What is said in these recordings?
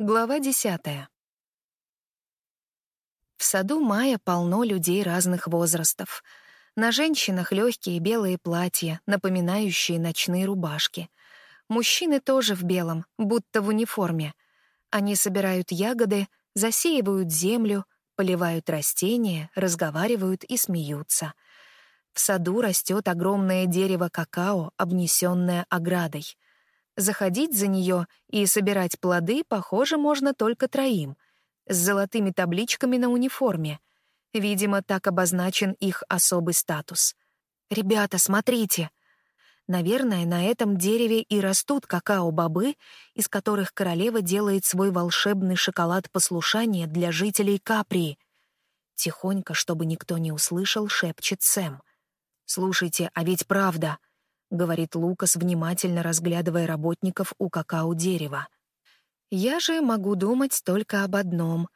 Глава десятая. В саду мая полно людей разных возрастов. На женщинах легкие белые платья, напоминающие ночные рубашки. Мужчины тоже в белом, будто в униформе. Они собирают ягоды, засеивают землю, поливают растения, разговаривают и смеются. В саду растет огромное дерево какао, обнесенное оградой — Заходить за нее и собирать плоды, похоже, можно только троим, с золотыми табличками на униформе. Видимо, так обозначен их особый статус. «Ребята, смотрите!» Наверное, на этом дереве и растут какао-бобы, из которых королева делает свой волшебный шоколад послушания для жителей Каприи. Тихонько, чтобы никто не услышал, шепчет Сэм. «Слушайте, а ведь правда!» — говорит Лукас, внимательно разглядывая работников у какао-дерева. «Я же могу думать только об одном.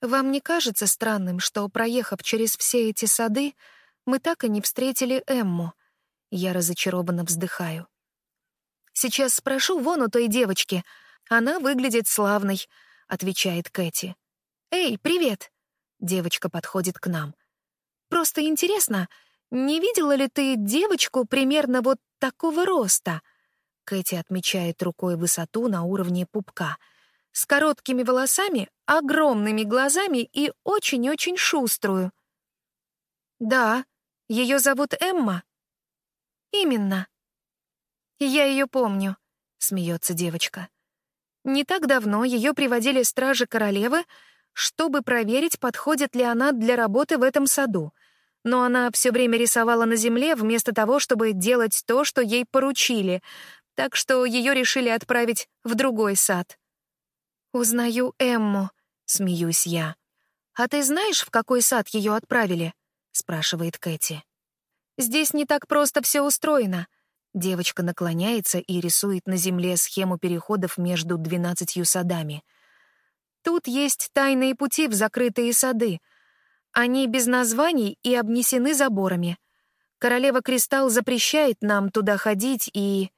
Вам не кажется странным, что, проехав через все эти сады, мы так и не встретили Эмму?» Я разочарованно вздыхаю. «Сейчас спрошу вон у той девочки. Она выглядит славной», — отвечает Кэти. «Эй, привет!» Девочка подходит к нам. «Просто интересно, не видела ли ты девочку примерно вот такого роста?» Кэти отмечает рукой высоту на уровне пупка. С короткими волосами, огромными глазами и очень-очень шуструю. «Да, ее зовут Эмма?» «Именно». «Я ее помню», — смеется девочка. «Не так давно ее приводили стражи королевы, чтобы проверить, подходит ли она для работы в этом саду но она все время рисовала на земле вместо того, чтобы делать то, что ей поручили, так что ее решили отправить в другой сад. «Узнаю Эмму», — смеюсь я. «А ты знаешь, в какой сад ее отправили?» — спрашивает Кэти. «Здесь не так просто все устроено». Девочка наклоняется и рисует на земле схему переходов между двенадцатью садами. Тут есть тайные пути в закрытые сады — они без названий и обнесены заборами. Королева Кристалл запрещает нам туда ходить и...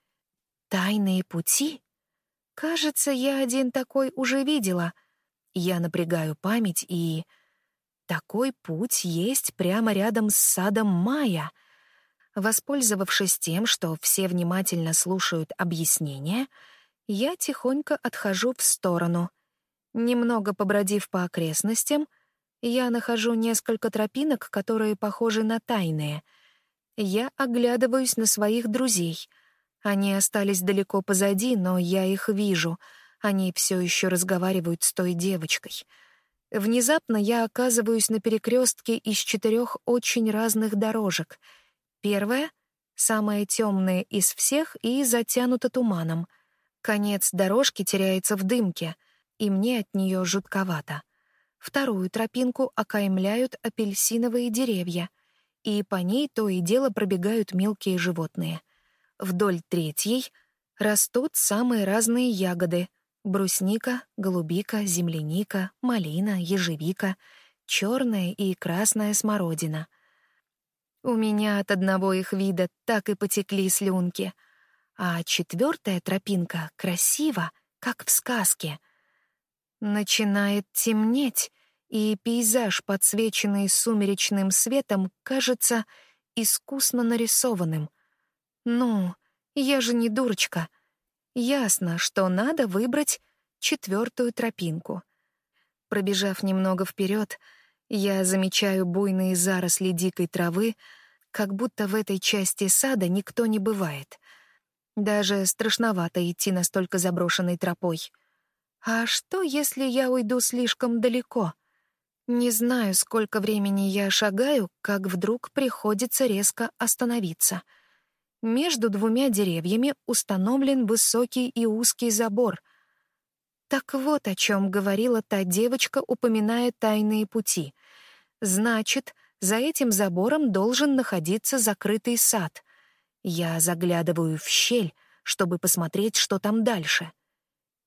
Тайные пути? Кажется, я один такой уже видела. Я напрягаю память и... Такой путь есть прямо рядом с садом Майя. Воспользовавшись тем, что все внимательно слушают объяснения, я тихонько отхожу в сторону. Немного побродив по окрестностям — я нахожу несколько тропинок, которые похожи на тайные. Я оглядываюсь на своих друзей. Они остались далеко позади, но я их вижу. Они все еще разговаривают с той девочкой. Внезапно я оказываюсь на перекрестке из четырех очень разных дорожек. Первая — самая темная из всех и затянута туманом. Конец дорожки теряется в дымке, и мне от нее жутковато. Вторую тропинку окаймляют апельсиновые деревья, и по ней то и дело пробегают мелкие животные. Вдоль третьей растут самые разные ягоды — брусника, голубика, земляника, малина, ежевика, черная и красная смородина. У меня от одного их вида так и потекли слюнки. А четвертая тропинка красива, как в сказке — Начинает темнеть, и пейзаж, подсвеченный сумеречным светом, кажется искусно нарисованным. Ну, я же не дурочка. Ясно, что надо выбрать четвертую тропинку. Пробежав немного вперед, я замечаю буйные заросли дикой травы, как будто в этой части сада никто не бывает. Даже страшновато идти настолько заброшенной тропой — а что, если я уйду слишком далеко? Не знаю, сколько времени я шагаю, как вдруг приходится резко остановиться. Между двумя деревьями установлен высокий и узкий забор. Так вот о чем говорила та девочка, упоминая тайные пути. Значит, за этим забором должен находиться закрытый сад. Я заглядываю в щель, чтобы посмотреть, что там дальше —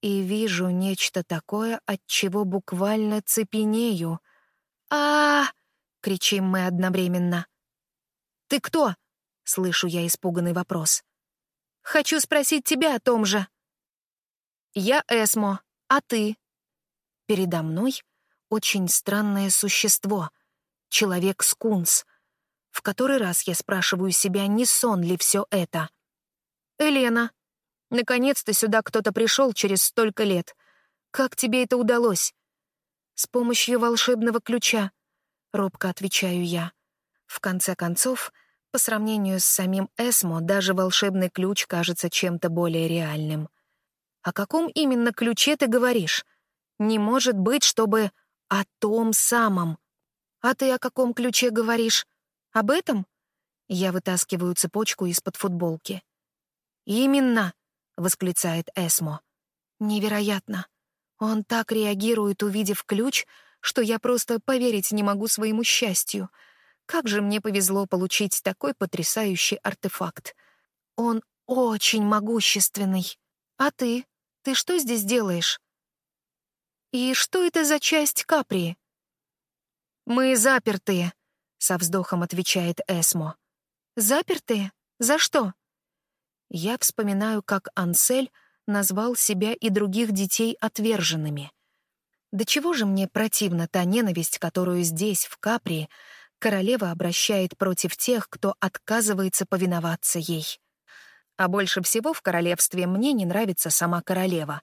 и вижу нечто такое, от чего буквально цепенею. а, кричим мы одновременно. «Ты кто?» — слышу я испуганный вопрос. «Хочу спросить тебя о том же». «Я Эсмо, а ты?» Передо мной очень странное существо — человек-скунс. В который раз я спрашиваю себя, не сон ли все это. «Елена, наконец-то сюда кто-то пришел через столько лет. Как тебе это удалось?» «С помощью волшебного ключа», — робко отвечаю я. В конце концов, по сравнению с самим Эсмо, даже волшебный ключ кажется чем-то более реальным. О каком именно ключе ты говоришь? Не может быть, чтобы о том самом. А ты о каком ключе говоришь? Об этом? Я вытаскиваю цепочку из-под футболки. «Именно!» — восклицает Эсмо. «Невероятно! Он так реагирует, увидев ключ, что я просто поверить не могу своему счастью. Как же мне повезло получить такой потрясающий артефакт. Он очень могущественный. А ты? Ты что здесь делаешь? И что это за часть Капри? Мы запертые, со вздохом отвечает Эсмо. Запертые? За что? Я вспоминаю, как Ансель назвал себя и других детей отверженными. До чего же мне противна та ненависть, которую здесь, в Капри, королева обращает против тех, кто отказывается повиноваться ей. А больше всего в королевстве мне не нравится сама королева,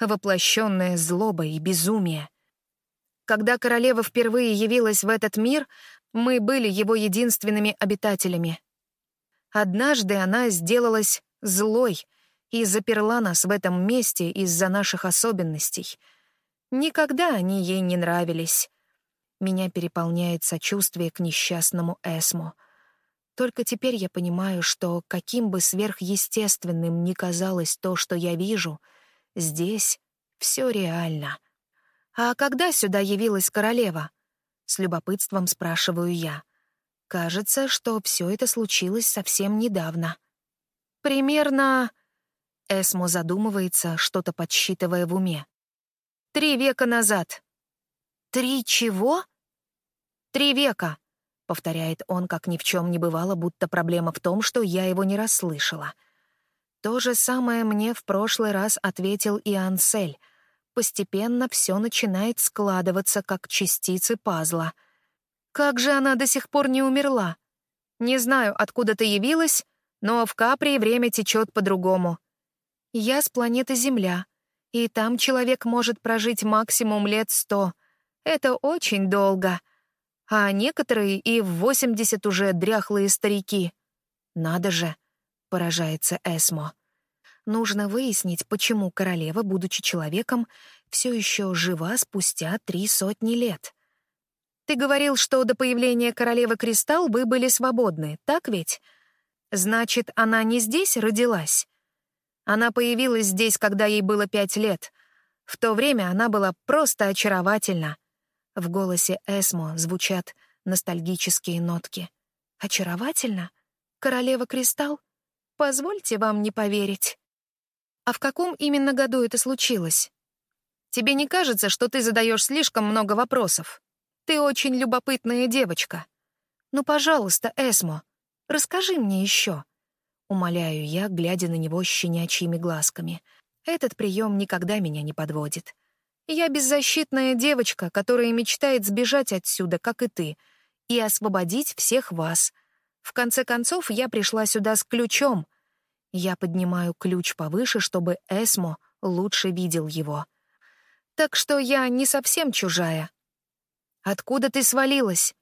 воплощенная злоба и безумие. Когда королева впервые явилась в этот мир, мы были его единственными обитателями. Однажды она сделалась злой и заперла нас в этом месте из-за наших особенностей. Никогда они ей не нравились. Меня переполняет сочувствие к несчастному Эсму — только теперь я понимаю, что каким бы сверхъестественным ни казалось то, что я вижу, здесь все реально. «А когда сюда явилась королева?» С любопытством спрашиваю я. Кажется, что все это случилось совсем недавно. Примерно... Эсмо задумывается, что-то подсчитывая в уме. Три века назад. Три чего? Три века повторяет он, как ни в чем не бывало, будто проблема в том, что я его не расслышала. То же самое мне в прошлый раз ответил и Ансель. Постепенно все начинает складываться, как частицы пазла. Как же она до сих пор не умерла? Не знаю, откуда ты явилась, но в Капри время течет по-другому. Я с планеты Земля, и там человек может прожить максимум лет сто. Это очень долго — а некоторые и в 80 уже дряхлые старики. Надо же, поражается Эсмо. Нужно выяснить, почему королева, будучи человеком, все еще жива спустя три сотни лет. Ты говорил, что до появления королевы Кристалл вы были свободны, так ведь? Значит, она не здесь родилась? Она появилась здесь, когда ей было пять лет. В то время она была просто очаровательна. В голосе Эсмо звучат ностальгические нотки. «Очаровательно? Королева Кристалл? Позвольте вам не поверить». «А в каком именно году это случилось?» «Тебе не кажется, что ты задаешь слишком много вопросов? Ты очень любопытная девочка. Ну, пожалуйста, Эсмо, расскажи мне еще. Умоляю я, глядя на него щенячьими глазками. Этот прием никогда меня не подводит. Я беззащитная девочка, которая мечтает сбежать отсюда, как и ты, и освободить всех вас. В конце концов, я пришла сюда с ключом. Я поднимаю ключ повыше, чтобы Эсмо лучше видел его. Так что я не совсем чужая. Откуда ты свалилась?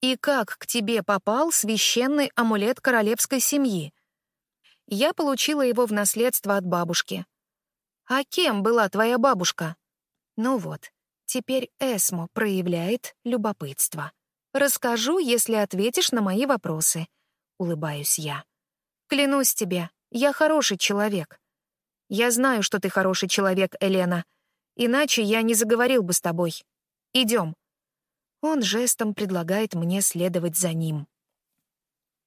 И как к тебе попал священный амулет королевской семьи? Я получила его в наследство от бабушки. А кем была твоя бабушка? Ну вот, теперь Эсмо проявляет любопытство. Расскажу, если ответишь на мои вопросы. Улыбаюсь я. Клянусь тебе, я хороший человек. Я знаю, что ты хороший человек, Елена. Иначе я не заговорил бы с тобой. Идем. Он жестом предлагает мне следовать за ним.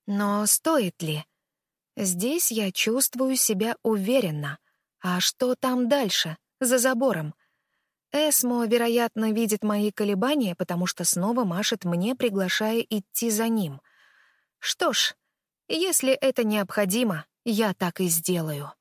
Но стоит ли? Здесь я чувствую себя уверенно. А что там дальше, за забором? Эсмо, вероятно, видит мои колебания, потому что снова машет мне, приглашая идти за ним. Что ж, если это необходимо, я так и сделаю.